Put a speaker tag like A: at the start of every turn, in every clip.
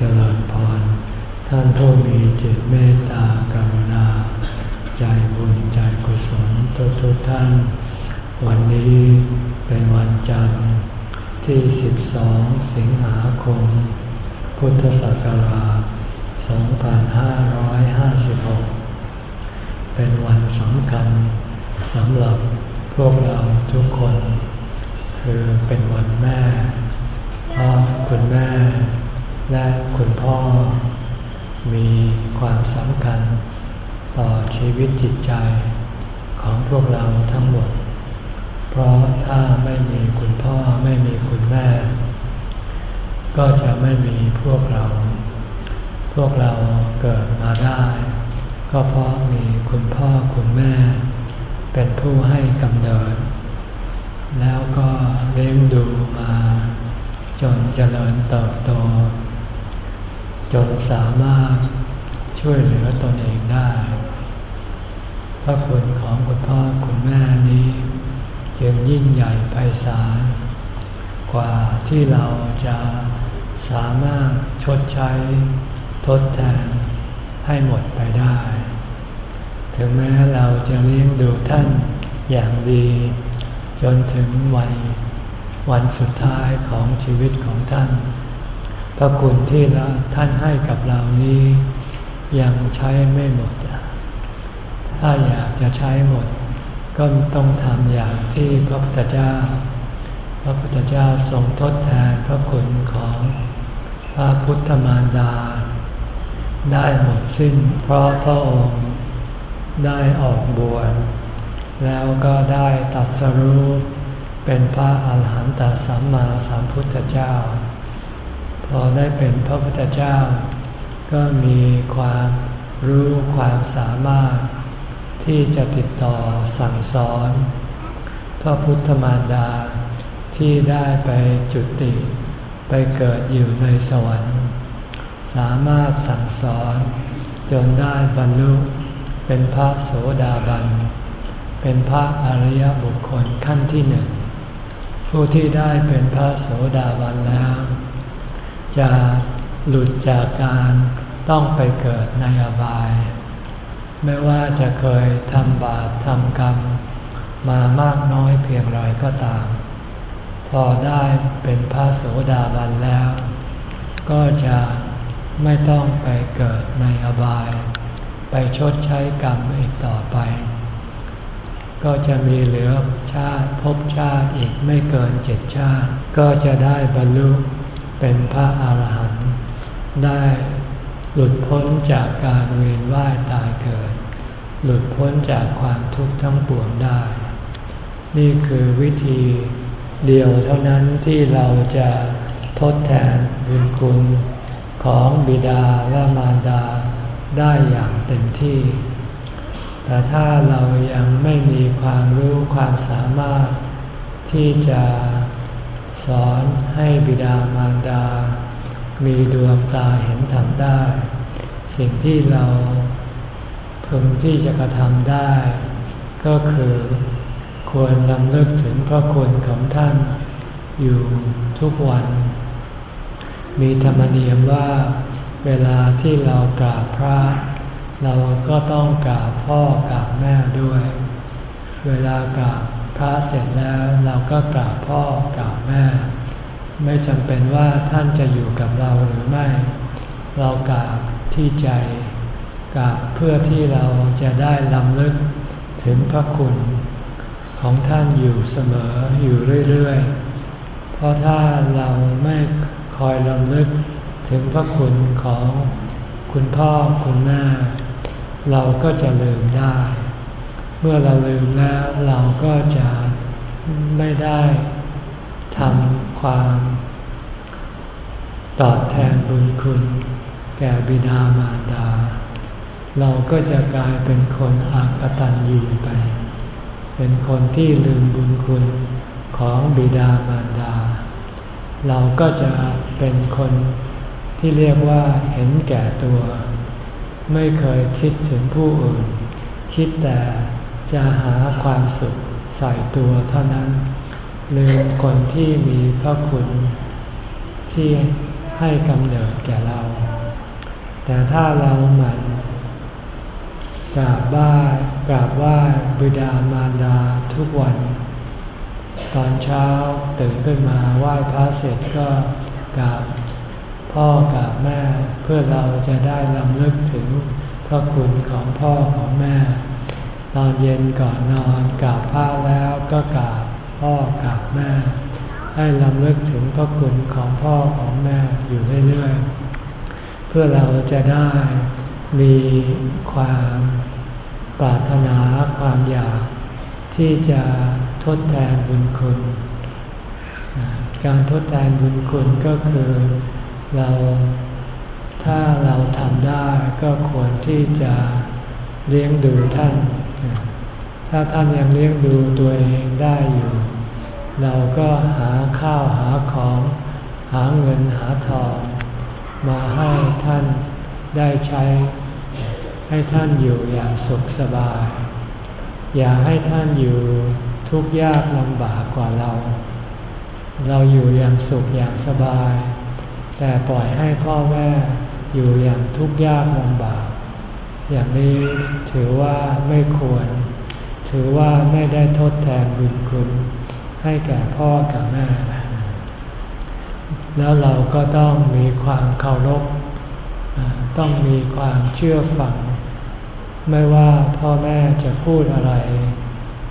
A: เจริญพร ท่านผู้มีจิตเมตตากรุณา ใจบุญใจกุศลทุกทุกท่าน วันนี้เป็นวันจันทร์ที่ 12 สิงหาคม พุทธศักราช 2556 เป็นวันสำคัญสำหรับพวกเราทุกคน คือเป็นวันแม่เพราะคุณแม่ และคุณพ่อ มีความสำคัญต่อชีวิตจิตใจของพวกเราทั้งหมด เพราะถ้าไม่มีคุณพ่อไม่มีคุณแม่ ก็จะไม่มีพวกเรา พวกเราเกิดมาได้ ก็เพราะมีคุณพ่อคุณแม่ เป็นผู้ให้กำเนิด แล้วก็เลี้ยงดูมา จนเจริญเติบโต จนสามารถช่วยเหลือตนเองได้ พระคุณของคุณพ่อคุณแม่นี้ จึงยิ่งใหญ่ไพศาลกว่าที่เราจะสามารถชดใช้ ทดแทนให้หมดไปได้ ถึงแม้เราจะเลี้ยงดูท่านอย่างดี จนถึงวันวันสุดท้ายของชีวิตของท่าน พระคุณที่ท่านให้กับเรานี้ ยังใช้ไม่หมด ถ้าอยากจะใช้หมด ก็ต้องทำอย่างที่พระพุทธเจ้า พระพุทธเจ้าทรงทดแทนพระคุณของพระพุทธมารดา ได้หมดสิ้นเพราะพระองค์ได้ออกบวชแล้วก็ได้ตัดสรู้เป็นพระอาหารหันตสัมมาสัมพุทธเจ้า พอได้เป็นพระพุทธเจ้า ก็มีความรู้ความสามารถ ที่จะติดต่อสั่งสอน พระพุทธมารดาที่ได้ไปจุติ ไปเกิดอยู่ในสวรรค์ สามารถสั่งสอน จนได้บรรลุเป็นพระโสดาบัน เป็นพระอริยบุคคลขั้นที่หนึ่งผู้ที่ได้เป็นพระโสดาบันแล้ว จะหลุดจากการต้องไปเกิดในอบาย ไม่ว่าจะเคยทำบาปทำกรรม มามากน้อยเพียงไรก็ตาม พอได้เป็นพระโสดาบันแล้ว ก็จะไม่ต้องไปเกิดในอบาย ไปชดใช้กรรมอีกต่อไป ก็จะมีเหลือชาติภพชาติอีกไม่เกินเจ็ดชาติ ก็จะได้บรรลุ เป็นพระอาหารหันต์ได้หลุดพ้นจากการเวียนว่ายตายเกิด หลุดพ้นจากความทุกข์ทั้งปวงได้ นี่คือวิธีเดียวเท่านั้นที่เราจะทดแทนบุญคุณของบิดาและมารดาได้อย่างเต็มที่ แต่ถ้าเรายังไม่มีความรู้ความสามารถที่จะ สอนให้บิดามารดา มีดวงตาเห็นธรรมได้ สิ่งที่เราพึงที่จะกระทำได้ ก็คือควรลำลึกถึงพระคุณของท่านอยู่ทุกวัน มีธรรมเนียมว่าเวลาที่เรากราบพระ เราก็ต้องกราบพ่อกราบแม่ด้วย เวลากราบ พระเสร็จแล้วเราก็กราบพ่อกราบแม่ ไม่จำเป็นว่าท่านจะอยู่กับเราหรือไม่ เรากราบที่ใจกราบเพื่อที่เราจะได้ลำลึกถึงพระคุณ ของท่านอยู่เสมออยู่เรื่อยๆ เพราะถ้าเราไม่คอยลำลึกถึงพระคุณของคุณพ่อคุณแม่เราก็จะลืมได้ เมื่อเราลืมแล้วเราก็จะไม่ได้ทำความตอบแทนบุญคุณแก่บิดามารดา เราก็จะกลายเป็นคนอากตันอยู่ไป เป็นคนที่ลืมบุญคุณของบิดามารดา เราก็จะเป็นคนที่เรียกว่าเห็นแก่ตัว ไม่เคยคิดถึงผู้อื่น คิดแต่ จะหาความสุขใส่ตัวเท่านั้นลืมคนที่มีพระคุณ ที่ให้กำเนิดแก่เรา แต่ถ้าเราหมั่นกราบไหว้กราบไหว้บิดามารดาทุกวัน ตอนเช้าตื่นขึ้นมาไหว้พระเสร็จก็กราบพ่อกราบแม่เพื่อเราจะได้ลำลึกถึงพระคุณของพ่อของแม่ อนเย็นก่อนนอนกราบพระแล้วก็กราบพ่อกราบแม่ ให้ลำลึกถึงพระคุณของพ่อของแม่อยู่เรื่อยๆ เพื่อเราจะได้มีความปรารถนาความอยากที่จะทดแทนบุญคุณ การทดแทนบุญคุณก็คือเราถ้าเราทำได้ก็ควรที่จะ เลี้ยงดูท่าน ถ้าท่านยังเลี้ยงดูตัวเองได้อยู่ เราก็หาข้าวหาของ หาเงินหาทองมาให้ท่านได้ใช้ ให้ท่านอยู่อย่างสุขสบาย อย่าให้ท่านอยู่ทุกข์ยากลำบากกว่าเรา เราอยู่อย่างสุขอย่างสบาย แต่ปล่อยให้พ่อแม่อยู่อย่างทุกข์ยากลำบาก อย่างนี้ถือว่าไม่ควร ถือว่าไม่ได้ทดแทนบุญคุณ ให้แก่พ่อกับแม่ แล้วเราก็ต้องมีความเคารพ ต้องมีความเชื่อฟัง ไม่ว่าพ่อแม่จะพูดอะไร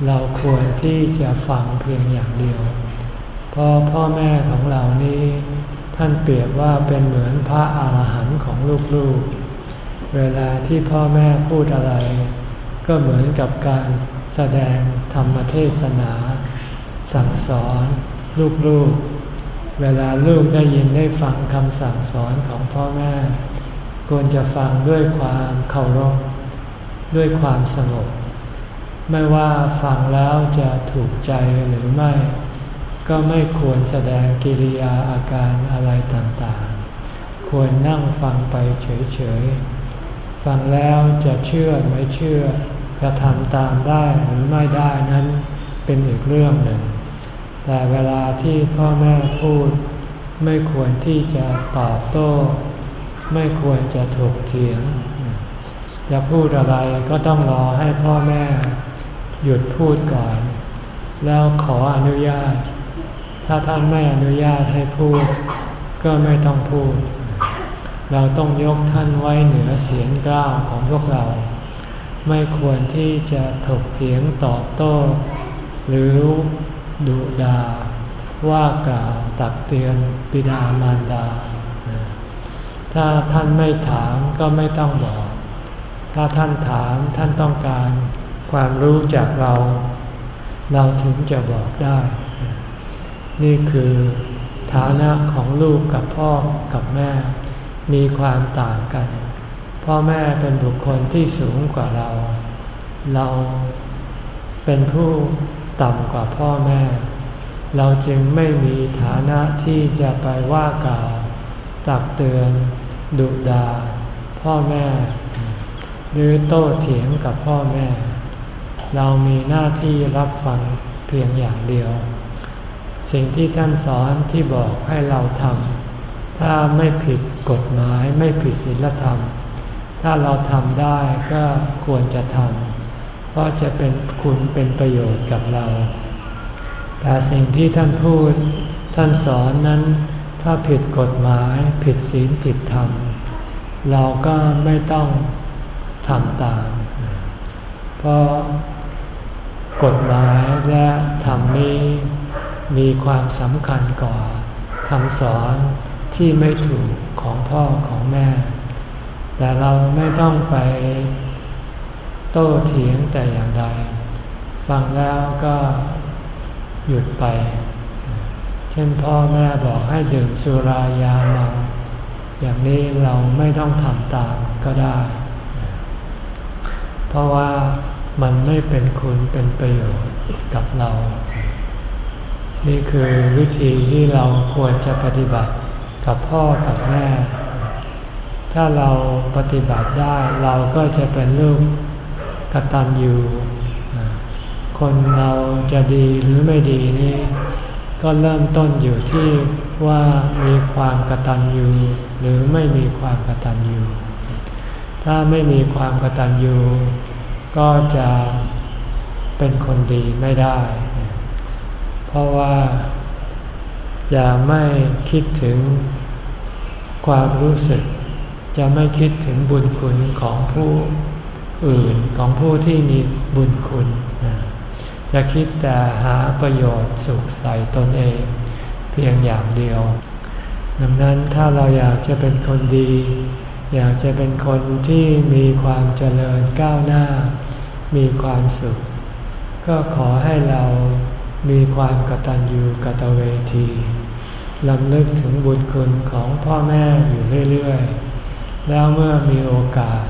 A: เราควรที่จะฟังเพียงอย่างเดียว เพราะพ่อแม่ของเรานี้ ท่านเปรียบว่าเป็นเหมือนพระอาหารหันต์ของลูกๆ เวลาที่พ่อแม่พูดอะไร ก็เหมือนกับการแสดงธรรมเทศนา สั่งสอนลูกๆ เวลาลูกได้ยินได้ฟังคำสั่งสอนของพ่อแม่ ควรจะฟังด้วยความเคารพด้วยความสงบ ไม่ว่าฟังแล้วจะถูกใจหรือไม่ ก็ไม่ควรแสดงกิริยาอาการอะไรต่างๆ ควรนั่งฟังไปเฉยๆ ฟังแล้วจะเชื่อไม่เชื่อ จะทำตามได้หรือไม่ได้นั้นเป็นอีกเรื่องหนึ่ง แต่เวลาที่พ่อแม่พูด ไม่ควรที่จะตอบโต้ ไม่ควรจะถกเถียง จะพูดอะไรก็ต้องรอให้พ่อแม่ หยุดพูดก่อน แล้วขออนุญาต ถ้าท่านไม่อนุญาตให้พูด ก็ไม่ต้องพูด เราต้องยกท่านไว้เหนือเสียงกล้าวของพวกเรา ไม่ควรที่จะถกเถียงตอบโต้ หรือดุดาว่ากล่าวตักเตือนปิดามารดา ถ้าท่านไม่ถามก็ไม่ต้องบอก ถ้าท่านถามท่านต้องการความรู้จากเรา เราถึงจะบอกได้ นี่คือฐานะของลูกกับพ่อกับแม่ มีความต่างกัน พ่อแม่เป็นบุคคลที่สูงกว่าเรา เราเป็นผู้ต่ำกว่าพ่อแม่ เราจึงไม่มีฐานะที่จะไปว่ากล่าว ตักเตือนดุดาพ่อแม่ หรือโต้เถียงกับพ่อแม่ เรามีหน้าที่รับฟังเพียงอย่างเดียว สิ่งที่ท่านสอนที่บอกให้เราทำ ถ้าไม่ผิดกฎหมายไม่ผิดศีลธรรม ถ้าเราทำได้ก็ควรจะทำเพราะจะเป็นคุณเป็นประโยชน์กับเรา แต่สิ่งที่ท่านพูดท่านสอนนั้น ถ้าผิดกฎหมายผิดศีลผิดธรรม เราก็ไม่ต้องทำตาม เพราะกฎหมายและธรรมนี้มีความสำคัญกว่าคำสอน ที่ไม่ถูกของพ่อของแม่ แต่เราไม่ต้องไปโต้เถียงแต่อย่างใด ฟังแล้วก็หยุดไป เช่นพ่อแม่บอกให้ดื่มสุรายาเมาอย่างนี้เราไม่ต้องทำตามก็ได้ เพราะว่ามันไม่เป็นคุณเป็นประโยชน์กับเรา นี่คือวิธีที่เราควรจะปฏิบัติ กับพ่อกับแม่ ถ้าเราปฏิบัติได้เราก็จะเป็นลูกกตัญญูคนเราจะดีหรือไม่ดีนี่ก็เริ่มต้นอยู่ที่ว่ามีความกตัญญูหรือไม่มีความกตัญญูถ้าไม่มีความกตัญญูก็จะเป็นคนดีไม่ได้ เพราะว่าจะไม่คิดถึง ความรู้สึก จะไม่คิดถึงบุญคุณของผู้อื่นของผู้ที่มีบุญคุณ จะคิดแต่หาประโยชน์สุขใส่ตนเอง เพียงอย่างเดียว ดังนั้นถ้าเราอยากจะเป็นคนดี อยากจะเป็นคนที่มีความเจริญก้าวหน้า มีความสุข ก็ขอให้เรามีความกตัญญูกตเวที ลำลึกถึงบุญคุณของพ่อแม่อยู่เรื่อยๆ แล้วเมื่อมีโอกาส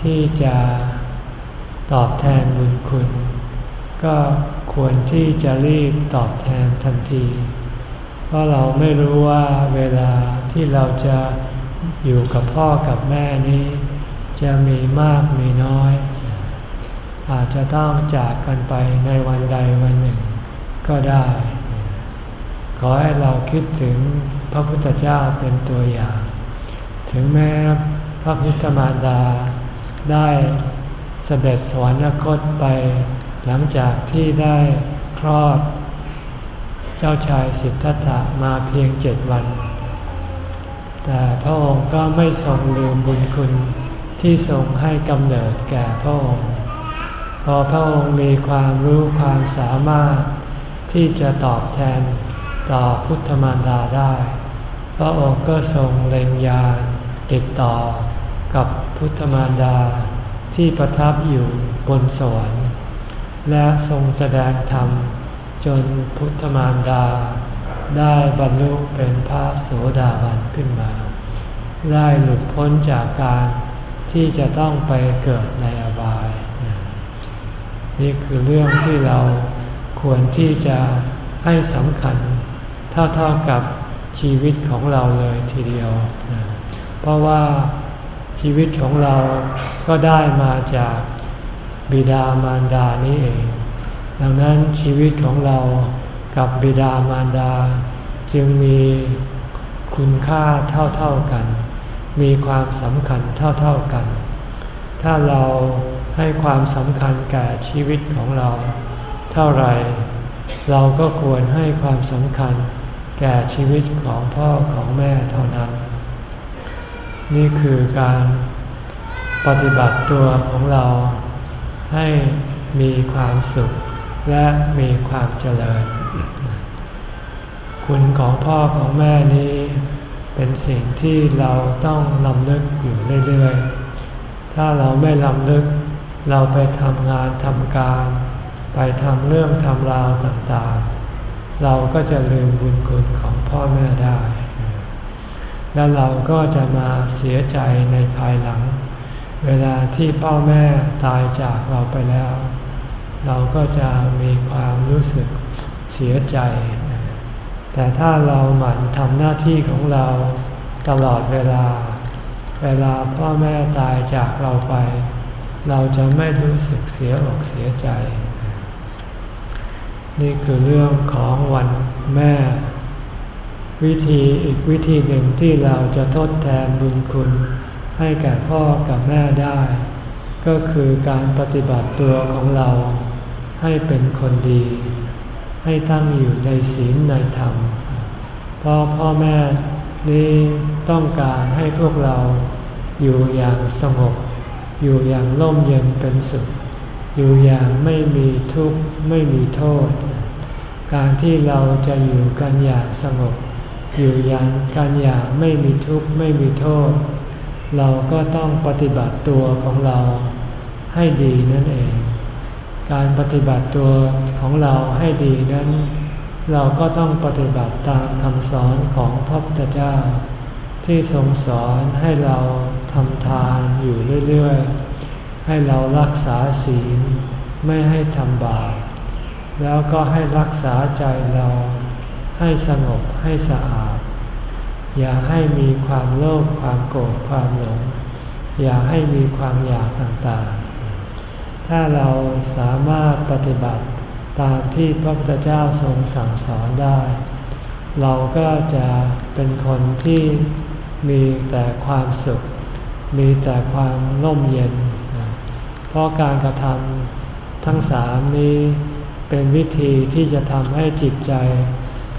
A: ที่จะตอบแทนบุญคุณ ก็ควรที่จะรีบตอบแทนทันที เพราะเราไม่รู้ว่าเวลาที่เราจะอยู่กับพ่อกับแม่นี้ จะมีมากมีน้อย อาจจะต้องจากกันไปในวันใดวันหนึ่งก็ได้ ขอให้เราคิดถึงพระพุทธเจ้าเป็นตัวอย่าง ถึงแม้พระพุทธมารดาได้เสด็จสวรรคตไปหลังจากที่ได้คลอด เจ้าชายสิทธัตถะมาเพียงเจ็ดวัน แต่พระองค์ก็ไม่ทรงลืมบุญคุณที่ทรงให้กำเนิดแก่พระองค์ พอพระองค์มีความรู้ความสามารถที่จะตอบแทน ต่อพุทธมารดาได้ พระองค์ก็ทรงเล็งยานติดต่อกับพุทธมารดาที่ประทับอยู่บนสวรรค์และทรงแสดงธรรม จนพุทธมารดา ได้บรรลุเป็นพระโสดาบันขึ้นมา ได้หลุดพ้นจากการที่จะต้องไปเกิดในอบาย นี่คือเรื่องที่เราควรที่จะให้สำคัญ เท่าๆกับชีวิตของเราเลยทีเดียว เพราะว่าชีวิตของเราก็ได้มาจากบิดามารดานี้เอง ดังนั้นชีวิตของเรากับบิดามารดา จึงมีคุณค่าเท่าๆกัน มีความสำคัญเท่าๆกัน ถ้าเราให้ความสำคัญแก่ชีวิตของเรา เท่าไร เราก็ควรให้ความสำคัญ แก่ชีวิตของพ่อของแม่เท่านั้น นี่คือการปฏิบัติตัวของเราให้มีความสุขและมีความเจริญ คุณของพ่อของแม่นี้เป็นสิ่งที่เราต้องลำลึกอยู่เรื่อยๆ ถ้าเราไม่ลำลึก เราไปทำงานทำการ ไปทำเรื่องทำราวต่างๆ เราก็จะลืมบุญคุณของพ่อแม่ได้ แล้วเราก็จะมาเสียใจในภายหลัง เวลาที่พ่อแม่ตายจากเราไปแล้ว เราก็จะมีความรู้สึกเสียใจ แต่ถ้าเราหมั่นทำหน้าที่ของเราตลอดเวลา เวลาพ่อแม่ตายจากเราไป เราจะไม่รู้สึกเสียอกเสียใจ นี่คือเรื่องของวันแม่ วิธีอีกวิธีหนึ่งที่เราจะทดแทนบุญคุณ ให้แก่พ่อกับแม่ได้ ก็คือการปฏิบัติตัวของเรา ให้เป็นคนดี ให้ตั้งอยู่ในศีลในธรรม เพราะพ่อแม่นี้ต้องการให้พวกเราอยู่อย่างสงบ อยู่อย่างร่มเย็นเป็นสุข อยู่อย่างไม่มีทุกข์ไม่มีโทษ การที่เราจะอยู่กันอย่างสงบ อยู่อย่างการอย่างไม่มีทุกข์ไม่มีโทษ เราก็ต้องปฏิบัติตัวของเราให้ดีนั่นเอง การปฏิบัติตัวของเราให้ดีนั้น เราก็ต้องปฏิบัติตามคำสอนของพระพุทธเจ้า ที่ทรงสอนให้เราทำทานอยู่เรื่อยๆ ให้เรารักษาศีลไม่ให้ทำบาปแล้วก็ให้รักษาใจเราให้สงบให้สะอาด อย่าให้มีความโลภความโกรธความหลง อย่าให้มีความอยากต่างๆ ถ้าเราสามารถปฏิบัติตามที่พระพุทธเจ้าทรงสั่งสอนได้ เราก็จะเป็นคนที่มีแต่ความสุข มีแต่ความร่มเย็น เพราะการกระทำทั้งสามนี้เป็นวิธีที่จะทำให้จิตใจ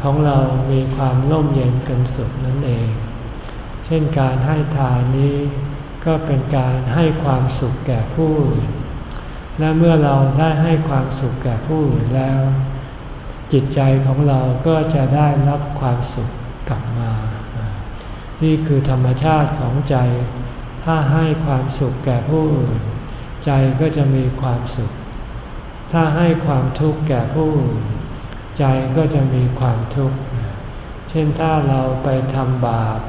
A: ของเรามีความร่มเย็นกันสุขนั่นเอง เช่นการให้ทานนี้ก็เป็นการให้ความสุขแก่ผู้อื่น และเมื่อเราได้ให้ความสุขแก่ผู้อื่นแล้ว จิตใจของเราก็จะได้รับความสุขกลับมา นี่คือธรรมชาติของใจ ถ้าให้ความสุขแก่ผู้อื่น ใจก็จะมีความสุข ถ้าให้ความทุกข์แก่ผู้อื่นใจก็จะมีความทุกข์ เช่นถ้าเราไปทำบาป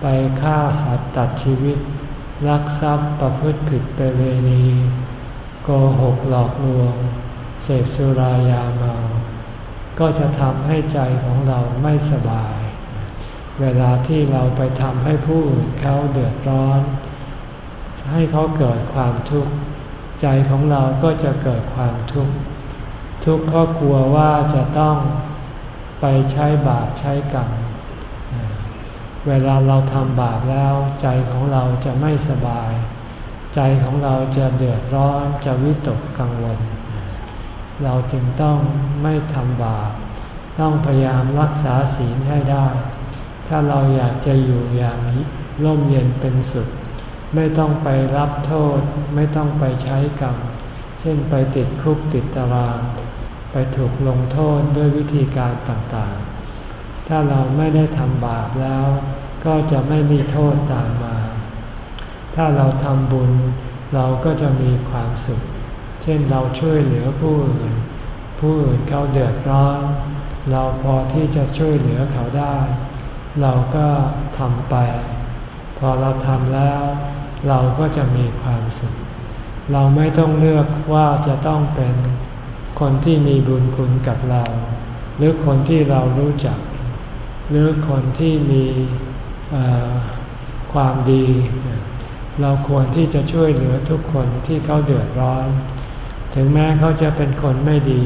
A: ไปฆ่าสัตว์ตัดชีวิต ลักทรัพย์ประพฤติผิดประเวณีโกหกหลอกลวง เสพสุรายาเมา ก็จะทำให้ใจของเราไม่สบาย เวลาที่เราไปทำให้ผู้อื่นเขาเดือดร้อน ให้เขาเกิดความทุกข์ใจของเราก็จะเกิดความทุกข์ทุกข์เพราะกลัวว่าจะต้องไปใช้บาปใช้กรรมเวลาเราทำบาปแล้วใจของเราจะไม่สบาย ใจของเราจะเดือดร้อนจะวิตกกังวล เราจึงต้องไม่ทำบาปต้องพยายามรักษาศีลให้ได้ ถ้าเราอยากจะอยู่อย่างร่มเย็นเป็นสุด ไม่ต้องไปรับโทษ ไม่ต้องไปใช้กรรม เช่นไปติดคุกติดตาราง ไปถูกลงโทษด้วยวิธีการต่างๆ ถ้าเราไม่ได้ทำบาปแล้ว ก็จะไม่มีโทษตามมา ถ้าเราทำบุญเราก็จะมีความสุข เช่นเราช่วยเหลือผู้อื่น ผู้อื่นเขาเดือดร้อน เราพอที่จะช่วยเหลือเขาได้ เราก็ทำไป พอเราทำแล้ว เราก็จะมีความสุข เราไม่ต้องเลือกว่าจะต้องเป็นคนที่มีบุญคุณกับเรา หรือคนที่เรารู้จัก หรือคนที่มีความดี เราควรที่จะช่วยเหลือทุกคนที่เขาเดือดร้อน ถึงแม้เขาจะเป็นคนไม่ดี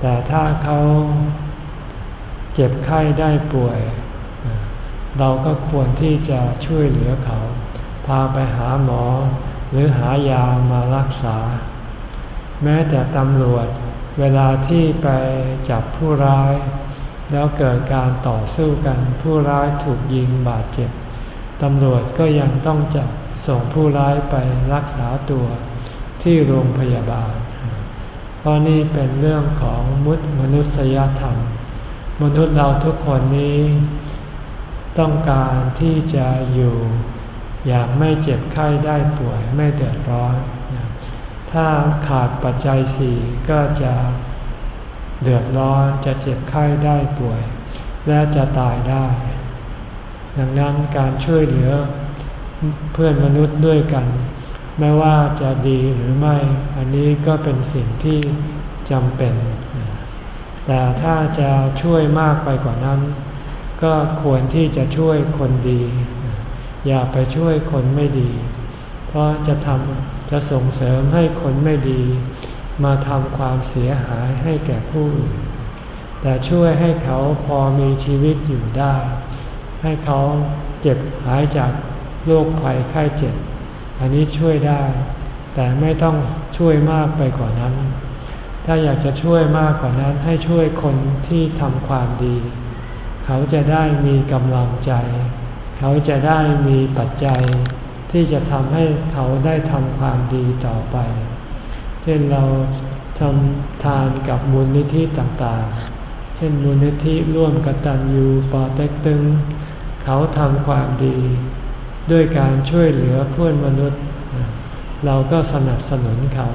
A: แต่ถ้าเขาเจ็บไข้ได้ป่วย เราก็ควรที่จะช่วยเหลือเขา พาไปหาหมอ หรือหายามารักษา แม้แต่ตำรวจเวลาที่ไปจับผู้ร้าย แล้วเกิดการต่อสู้กันผู้ร้ายถูกยิงบาดเจ็บตำรวจก็ยังต้องจับส่งผู้ร้ายไปรักษาตัวที่โรงพยาบาล เพราะนี่เป็นเรื่องของมุตมนุษยธรรม มนุษย์เราทุกคนนี้ ต้องการที่จะอยู่ อย่างไม่เจ็บไข้ได้ป่วยไม่เดือดร้อน ถ้าขาดปัจจัยสี่ก็จะเดือดร้อนจะเจ็บไข้ได้ป่วย และจะตายได้ ดังนั้นการช่วยเหลือเพื่อนมนุษย์ด้วยกัน ไม่ว่าจะดีหรือไม่ อันนี้ก็เป็นสิ่งที่จำเป็น แต่ถ้าจะช่วยมากไปกว่านั้น ก็ควรที่จะช่วยคนดี อย่าไปช่วยคนไม่ดี เพราะจะทำจะส่งเสริมให้คนไม่ดี มาทำความเสียหายให้แก่ผู้อื่นแต่ช่วยให้เขาพอมีชีวิตอยู่ได้ ให้เขาเจ็บหายจากโรคภัยไข้เจ็บ อันนี้ช่วยได้ แต่ไม่ต้องช่วยมากไปกว่านั้น ถ้าอยากจะช่วยมากกว่านั้นให้ช่วยคนที่ทำความดี เขาจะได้มีกำลังใจ เขาจะได้มีปัจจัยที่จะทำให้เขาได้ทำความดีต่อไป เช่นเราทำทานกับมูลนิธิต่างๆ เช่นมูลนิธิร่วมกตัญญูปอเต็กตึง เขาทำความดี ด้วยการช่วยเหลือเพื่อนมนุษย์ เราก็สนับสนุนเขา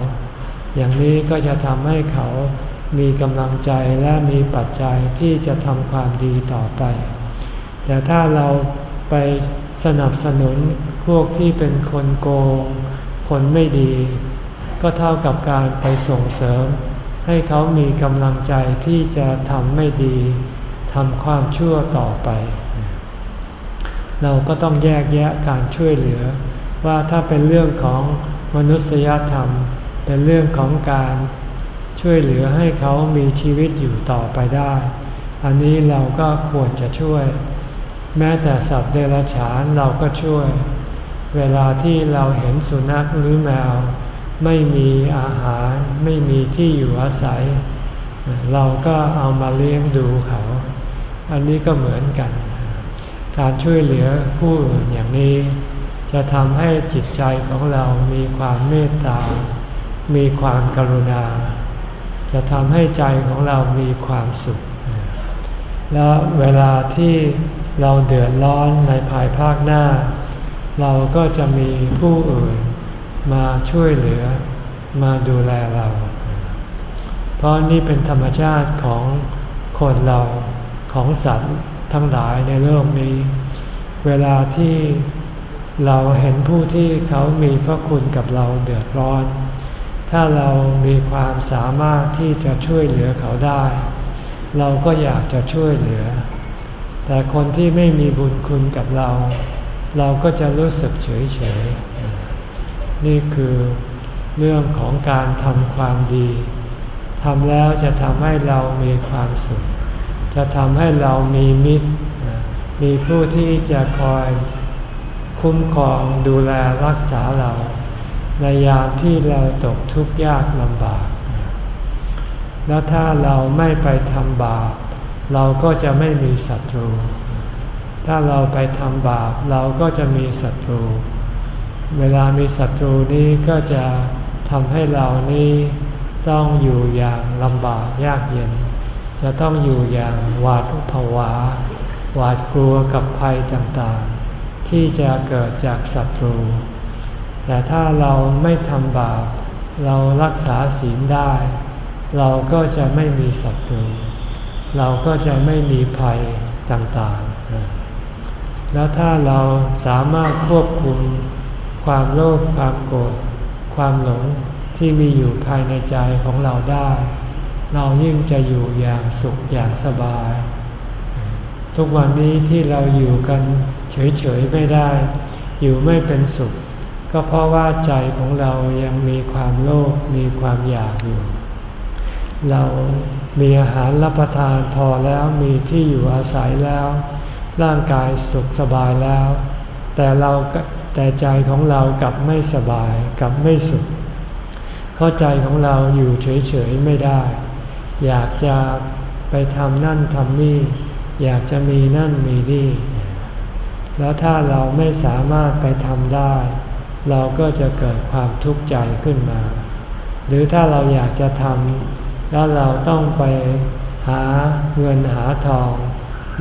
A: อย่างนี้ก็จะทำให้เขามีกำลังใจและมีปัจจัยที่จะทำความดีต่อไป แต่ถ้าเรา ไปสนับสนุนพวกที่เป็นคนโกง คนไม่ดี ก็เท่ากับการไปส่งเสริม ให้เขามีกำลังใจที่จะทำไม่ดีทำความชั่วต่อไป เราก็ต้องแยกแยะการช่วยเหลือ ว่าถ้าเป็นเรื่องของมนุษยธรรม เป็นเรื่องของการช่วยเหลือให้เขามีชีวิตอยู่ต่อไปได้ อันนี้เราก็ควรจะช่วย แม้แต่สัตว์เดรัจฉานเราก็ช่วย เวลาที่เราเห็นสุนัขหรือแมว ไม่มีอาหาร ไม่มีที่อยู่อาศัย เราก็เอามาเลี้ยงดูเขา อันนี้ก็เหมือนกัน การช่วยเหลือผู้อื่นอย่างนี้ จะทำให้จิตใจของเรามีความเมตตา มีความกรุณา จะทำให้ใจของเรามีความสุข และเวลาที่ เราเดือดร้อนในภายภาคหน้า เราก็จะมีผู้อื่นมาช่วยเหลือมาดูแลเรา เพราะนี่เป็นธรรมชาติของคนเราของสัตว์ทั้งหลายในโลกนี้ เวลาที่เราเห็นผู้ที่เขามีพระคุณกับเราเดือดร้อน ถ้าเรามีความสามารถที่จะช่วยเหลือเขาได้ เราก็อยากจะช่วยเหลือ แต่คนที่ไม่มีบุญคุณกับเรา เราก็จะรู้สึกเฉยเฉยนี่คือเรื่องของการทำความดีทำแล้วจะทำให้เรามีความสุข จะทำให้เรามีมิตร มีผู้ที่จะคอยคุ้มครองดูแลรักษาเรา ในยามที่เราตกทุกข์ยากลำบาก แล้วถ้าเราไม่ไปทำบาป เราก็จะไม่มีศัตรู ถ้าเราไปทำบาปเราก็จะมีศัตรู เวลามีศัตรูนี้ก็จะทำให้เรานี้ต้องอยู่อย่างลำบากยากเย็น จะต้องอยู่อย่างหวาดผวา หวาดกลัวกับภัยต่างๆ ที่จะเกิดจากศัตรู แต่ถ้าเราไม่ทำบาปเรารักษาศีลได้ เราก็จะไม่มีศัตรู เราก็จะไม่มีภัยต่างๆ แล้วถ้าเราสามารถควบคุมความโลภความโกรธความหลงที่มีอยู่ภายในใจของเราได้ เรายิ่งจะอยู่อย่างสุขอย่างสบาย ทุกวันนี้ที่เราอยู่กันเฉยๆไม่ได้ อยู่ไม่เป็นสุข ก็เพราะว่าใจของเรายังมีความโลภมีความอยากอยู่ เรามีอาหารรับประทานพอแล้วมีที่อยู่อาศัยแล้ว ร่างกายสุขสบายแล้ว แต่เราแต่ใจของเรากลับไม่สบายกลับไม่สุข เพราะใจของเราอยู่เฉยๆไม่ได้ อยากจะไปทำนั่นทำนี่ อยากจะมีนั่นมีนี่ แล้วถ้าเราไม่สามารถไปทำได้ เราก็จะเกิดความทุกข์ใจขึ้นมา หรือถ้าเราอยากจะทำ แล้วเราต้องไปหาเงินหาทอง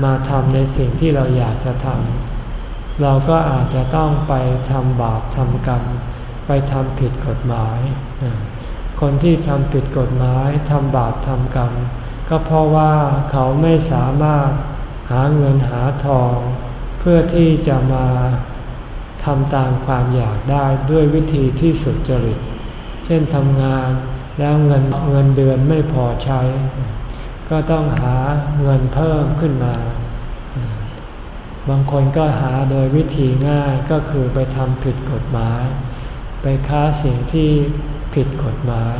A: มาทำในสิ่งที่เราอยากจะทำเราก็อาจจะต้องไปทำบาปทำกรรม ไปทำผิดกฎหมาย คนที่ทำผิดกฎหมายทำบาปทำกรรม ก็เพราะว่าเขาไม่สามารถหาเงินหาทอง เพื่อที่จะมาทำตามความอยากได้ด้วยวิธีที่สุดจริต เช่นทำงาน แล้วเงินเงินเดือนไม่พอใช้ ก็ต้องหาเงินเพิ่มขึ้นมา บางคนก็หาโดยวิธีง่ายก็คือไปทำผิดกฎหมาย ไปค้าสิ่งที่ผิดกฎหมาย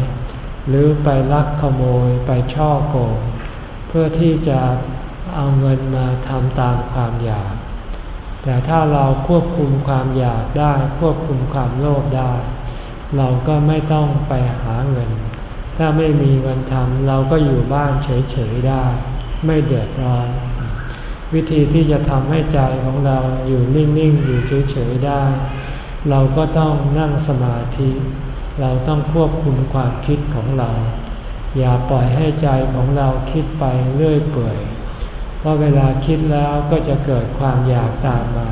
A: หรือไปลักขโมยไปช่อโกง เพื่อที่จะเอาเงินมาทำตามความอยาก แต่ถ้าเราควบคุมความอยากได้ควบคุมความโลภได้ เราก็ไม่ต้องไปหาเงิน ถ้าไม่มีเงินทำเราก็อยู่บ้านเฉยๆได้ ไม่เดือดร้อน วิธีที่จะทำให้ใจของเราอยู่นิ่งๆ อยู่เฉยๆได้ เราก็ต้องนั่งสมาธิ เราต้องควบคุมความคิดของเรา อย่าปล่อยให้ใจของเราคิดไปเรื่อยเปื่อยเพราะเวลาคิดแล้วก็จะเกิดความอยากตามมา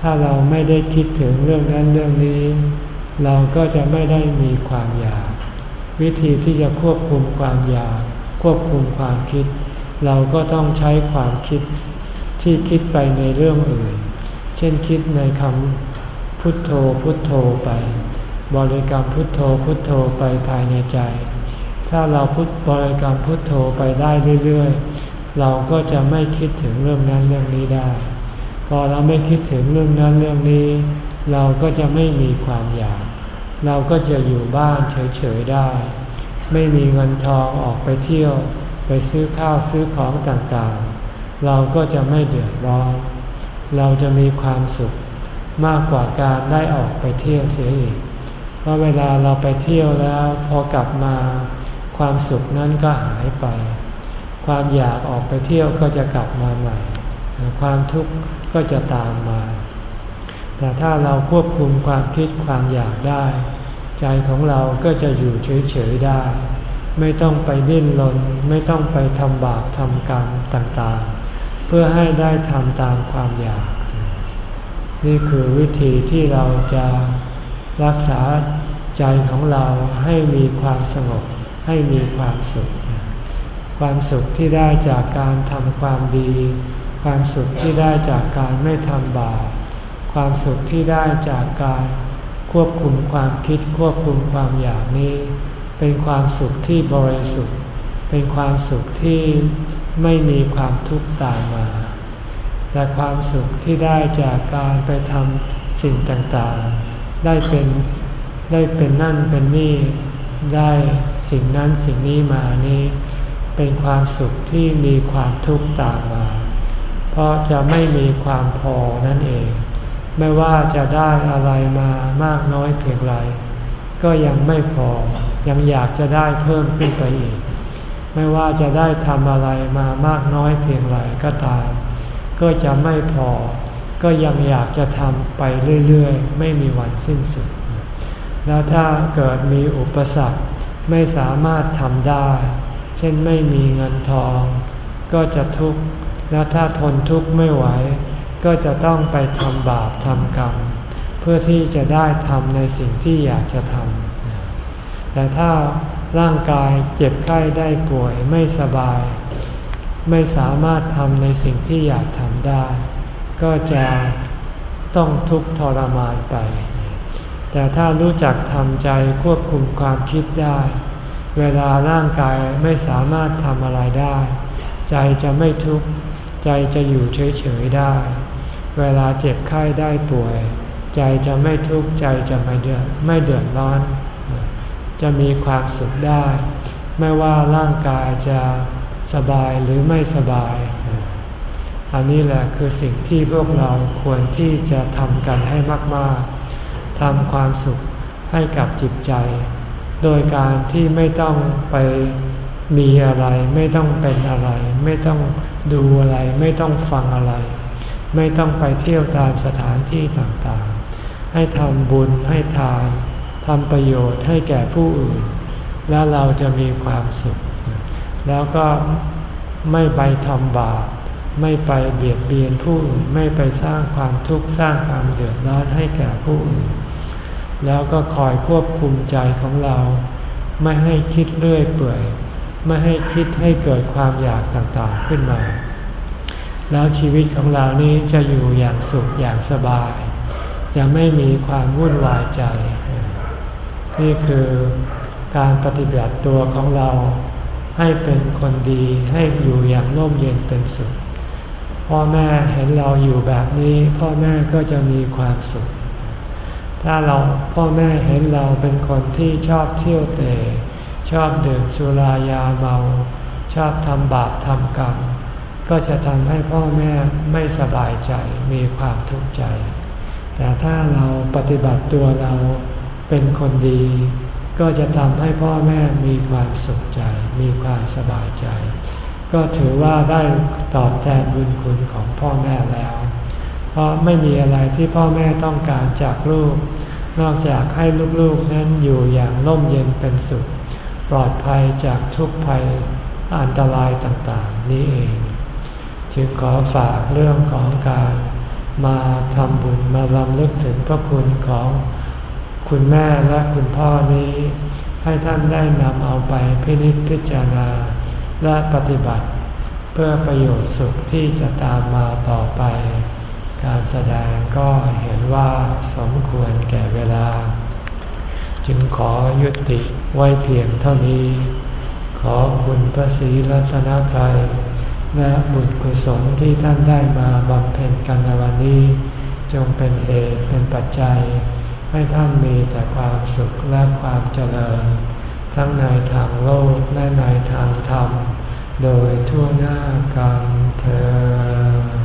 A: ถ้าเราไม่ได้คิดถึงเรื่องนั้นเรื่องนี้ เราก็จะไม่ได้มีความอยาก วิธีที่จะควบคุมความอยาก ควบคุมความคิด เราก็ต้องใช้ความคิดที่คิดไปในเรื่องอื่น เช่นคิดในคำพุทโธพุทโธไป บริกรรมพุทโธพุทโธไปภายในใจ ถ้าเราพุทบริกรรมพุทโธไปได้เรื่อยๆ เราก็จะไม่คิดถึงเรื่องนั้นเรื่องนี้ได้ พอเราไม่คิดถึงเรื่องนั้นเรื่องนี้ เราก็จะไม่มีความอยาก เราก็จะอยู่บ้านเฉยๆได้ ไม่มีเงินทองออกไปเที่ยวไปซื้อข้าวซื้อของต่างๆ เราก็จะไม่เดือดร้อน เราจะมีความสุขมากกว่าการได้ออกไปเที่ยวเสียอีก เพราะเวลาเราไปเที่ยวแล้วพอกลับมา ความสุขนั้นก็หายไป ความอยากออกไปเที่ยวก็จะกลับมาใหม่ ความทุกข์ก็จะตามมา แต่ถ้าเราควบคุมความคิดความอยากได้ ใจของเราก็จะอยู่เฉยๆได้ ไม่ต้องไปดิ้นรนไม่ต้องไปทำบาปทำกรรมต่างๆ เพื่อให้ได้ทำตามความอยาก นี่คือวิธีที่เราจะรักษาใจของเราให้มีความสงบให้มีความสุข ความสุขที่ได้จากการทำความดี ความสุขที่ได้จากการไม่ทำบาป ความสุขที่ได้จากการควบคุมความคิดควบคุมความอยากนี้ เป็นความสุขที่บริสุทธิ์ เป็นความสุขที่ไม่มีความทุกข์ตามมา แต่ความสุขที่ได้จากการไปทำสิ่งต่างๆ ได้เป็นได้เป็นนั่นเป็นนี่ได้สิ่งนั้นสิ่งนี้มานี้เป็นความสุขที่มีความทุกข์ตามมา เพราะจะไม่มีความพอนั่นเอง ไม่ว่าจะได้อะไรมามากน้อยเพียงไร ก็ยังไม่พอ ยังอยากจะได้เพิ่มขึ้นไปอีก ไม่ว่าจะได้ทำอะไรมามากน้อยเพียงไรก็ตาม ก็จะไม่พอ ก็ยังอยากจะทำไปเรื่อยๆ ไม่มีวันสิ้นสุด แล้วถ้าเกิดมีอุปสรรคไม่สามารถทำได้ เช่นไม่มีเงินทอง ก็จะทุกข์ แล้วถ้าทนทุกข์ไม่ไหว ก็จะต้องไปทำบาปทำกรรม เพื่อที่จะได้ทำในสิ่งที่อยากจะทำแต่ถ้าร่างกายเจ็บไข้ได้ป่วยไม่สบาย ไม่สามารถทำในสิ่งที่อยากทำได้ ก็จะต้องทุกข์ทรมานไป แต่ถ้ารู้จักทำใจควบคุมความคิดได้ เวลาร่างกายไม่สามารถทำอะไรได้ ใจจะไม่ทุกข์ ใจจะอยู่เฉยๆได้ เวลาเจ็บไข้ได้ป่วย ใจจะไม่ทุกข์ใจจะไม่เดือดไม่เดือดร้อน จะมีความสุขได้ ไม่ว่าร่างกายจะสบายหรือไม่สบาย อันนี้แหละคือสิ่งที่พวกเราควรที่จะทำกันให้มากๆทำความสุขให้กับจิตใจ โดยการที่ไม่ต้องไป มีอะไรไม่ต้องเป็นอะไร ไม่ต้องดูอะไร ไม่ต้องฟังอะไร ไม่ต้องไปเที่ยวตามสถานที่ต่างๆ ให้ทำบุญให้ทานทำประโยชน์ให้แก่ผู้อื่น แล้วเราจะมีความสุข แล้วก็ไม่ไปทำบาปไม่ไปเบียดเบียนผู้อื่นไม่ไปสร้างความทุกข์สร้างความเดือดร้อนให้แก่ผู้อื่น แล้วก็คอยควบคุมใจของเรา ไม่ให้คิดเรื่อยเปื่อย ไม่ให้คิดให้เกิดความอยากต่างๆขึ้นมา แล้วชีวิตของเรานี้จะอยู่อย่างสุขอย่างสบาย จะไม่มีความวุ่นวายใจ นี่คือการปฏิบัติตัวของเราให้เป็นคนดีให้อยู่อย่างร่มเย็นเป็นสุข พ่อแม่เห็นเราอยู่แบบนี้ พ่อแม่ก็จะมีความสุข ถ้าเราพ่อแม่เห็นเราเป็นคนที่ชอบเที่ยวเตะ ชอบดื่มสุรายาเมา ชอบทำบาปทำกรรม ก็จะทำให้พ่อแม่ไม่สบายใจมีความทุกข์ใจ แต่ถ้าเราปฏิบัติตัวเราเป็นคนดี ก็จะทำให้พ่อแม่มีความสุขใจ มีความสบายใจ ก็ถือว่าได้ตอบแทนบุญคุณของพ่อแม่แล้ว เพราะไม่มีอะไรที่พ่อแม่ต้องการจากลูก นอกจากให้ลูกๆนั้นอยู่อย่างร่มเย็นเป็นสุข ปลอดภัยจากทุกภัยอันตรายต่างๆ นี้เอง จึงขอฝากเรื่องของการมาทำบุญมาลำลึกถึงพระคุณของคุณแม่และคุณพ่อนี้ ให้ท่านได้นำเอาไปพินิจพิจารณา และปฏิบัติ เพื่อประโยชน์สุขที่จะตามมาต่อไป การแสดงก็เห็นว่าสมควรแก่เวลา จึงขอยุติ ไว้เพียงเท่านี้ ขอคุณพระศรีรัตนตรัยและบุญกุศลที่ท่านได้มาบำเพ็ญกันในวันนี้ จงเป็นเหตุเป็นปัจจัย ให้ท่านมีแต่ความสุขและความเจริญ ทั้งในทางโลกและในทางธรรม โดยทั่วหน้ากันเธอ